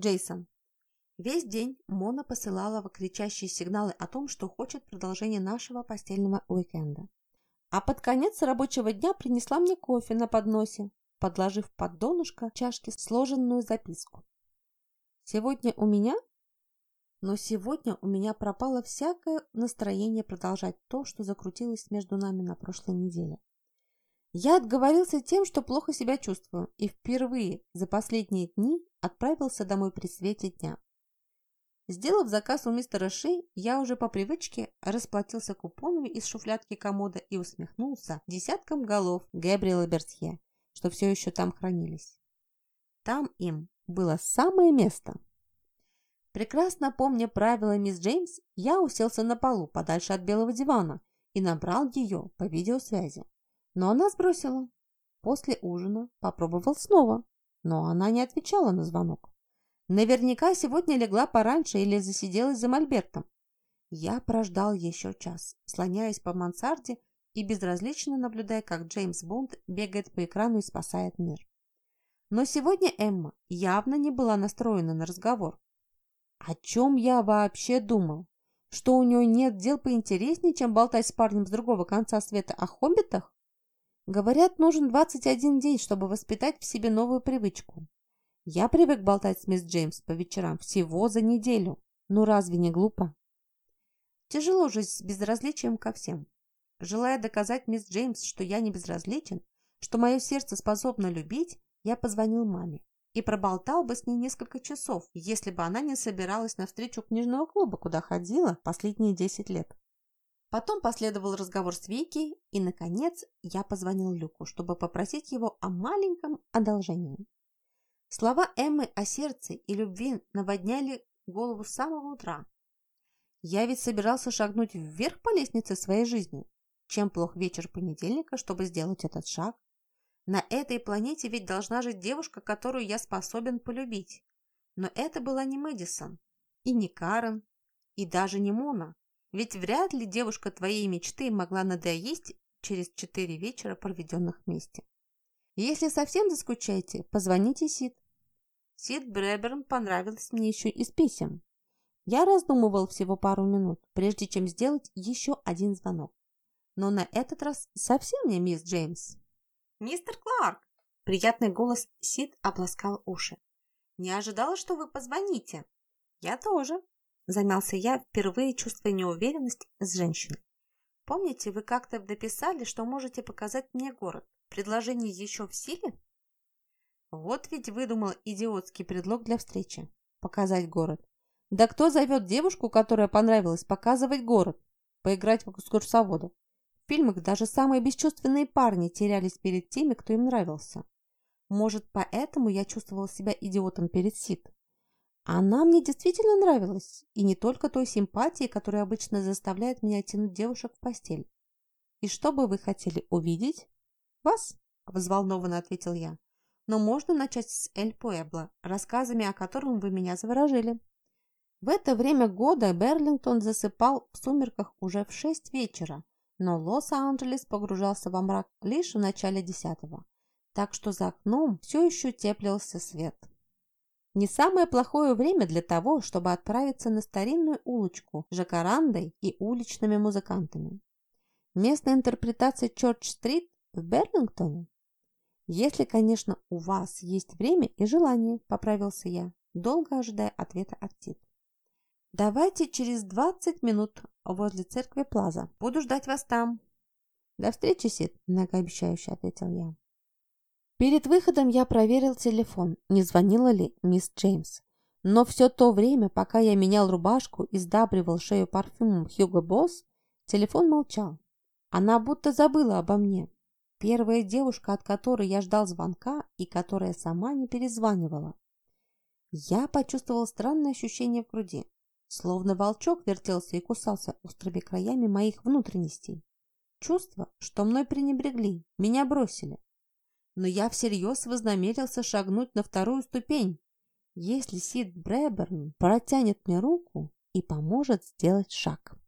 Джейсон. Весь день Мона посылала кричащие сигналы о том, что хочет продолжения нашего постельного уикенда. А под конец рабочего дня принесла мне кофе на подносе, подложив под донышко чашки сложенную записку. Сегодня у меня но сегодня у меня пропало всякое настроение продолжать то, что закрутилось между нами на прошлой неделе. Я отговорился тем, что плохо себя чувствую, и впервые за последние дни отправился домой при свете дня. Сделав заказ у мистера Ши, я уже по привычке расплатился купонами из шуфлядки комода и усмехнулся десяткам голов Габриэла Бертье, что все еще там хранились. Там им было самое место. Прекрасно помня правила мисс Джеймс, я уселся на полу подальше от белого дивана и набрал ее по видеосвязи. Но она сбросила. После ужина попробовал снова, но она не отвечала на звонок. Наверняка сегодня легла пораньше или засиделась за мольбертом. Я прождал еще час, слоняясь по мансарде и безразлично наблюдая, как Джеймс Бонд бегает по экрану и спасает мир. Но сегодня Эмма явно не была настроена на разговор. О чем я вообще думал? Что у нее нет дел поинтереснее, чем болтать с парнем с другого конца света о хоббитах? Говорят, нужен 21 день, чтобы воспитать в себе новую привычку. Я привык болтать с мисс Джеймс по вечерам всего за неделю. Ну разве не глупо? Тяжело жить с безразличием ко всем. Желая доказать мисс Джеймс, что я не безразличен, что мое сердце способно любить, я позвонил маме и проболтал бы с ней несколько часов, если бы она не собиралась на встречу книжного клуба, куда ходила последние 10 лет. Потом последовал разговор с Вики, и, наконец, я позвонил Люку, чтобы попросить его о маленьком одолжении. Слова Эммы о сердце и любви наводняли голову с самого утра. Я ведь собирался шагнуть вверх по лестнице своей жизни. Чем плох вечер понедельника, чтобы сделать этот шаг? На этой планете ведь должна жить девушка, которую я способен полюбить. Но это была не Мэдисон, и не Карен, и даже не Мона. Ведь вряд ли девушка твоей мечты могла надоесть через четыре вечера, проведенных вместе. Если совсем заскучаете, позвоните Сид. Сид Бреберн понравилась мне еще из писем. Я раздумывал всего пару минут, прежде чем сделать еще один звонок. Но на этот раз совсем не мисс Джеймс. «Мистер Кларк!» Приятный голос Сид обласкал уши. «Не ожидала, что вы позвоните». «Я тоже», – замялся я, впервые чувствуя неуверенность с женщиной. «Помните, вы как-то дописали, что можете показать мне город? Предложение еще в силе?» Вот ведь выдумал идиотский предлог для встречи. Показать город. Да кто зовет девушку, которая понравилась, показывать город? Поиграть в экскурсовода фильмах даже самые бесчувственные парни терялись перед теми, кто им нравился. Может, поэтому я чувствовала себя идиотом перед Сид. Она мне действительно нравилась, и не только той симпатией, которая обычно заставляет меня тянуть девушек в постель. «И что бы вы хотели увидеть?» «Вас», – взволнованно ответил я. «Но можно начать с Эль Пуэбло, рассказами о котором вы меня заворожили». В это время года Берлингтон засыпал в сумерках уже в шесть вечера, но Лос-Анджелес погружался во мрак лишь в начале десятого, так что за окном все еще теплился свет. Не самое плохое время для того, чтобы отправиться на старинную улочку с жакарандой и уличными музыкантами. Местная интерпретация Чорч-стрит в Берлингтоне? Если, конечно, у вас есть время и желание, поправился я, долго ожидая ответа от Тит. Давайте через 20 минут возле церкви Плаза. Буду ждать вас там. До встречи, Сид, многообещающе ответил я. Перед выходом я проверил телефон, не звонила ли мисс Джеймс. Но все то время, пока я менял рубашку и сдабривал шею парфюмом Hugo Boss, телефон молчал. Она будто забыла обо мне. Первая девушка, от которой я ждал звонка и которая сама не перезванивала. Я почувствовал странное ощущение в груди. Словно волчок вертелся и кусался острыми краями моих внутренностей. Чувство, что мной пренебрегли, меня бросили. Но я всерьез вознамерился шагнуть на вторую ступень, если Сид Брэберн протянет мне руку и поможет сделать шаг.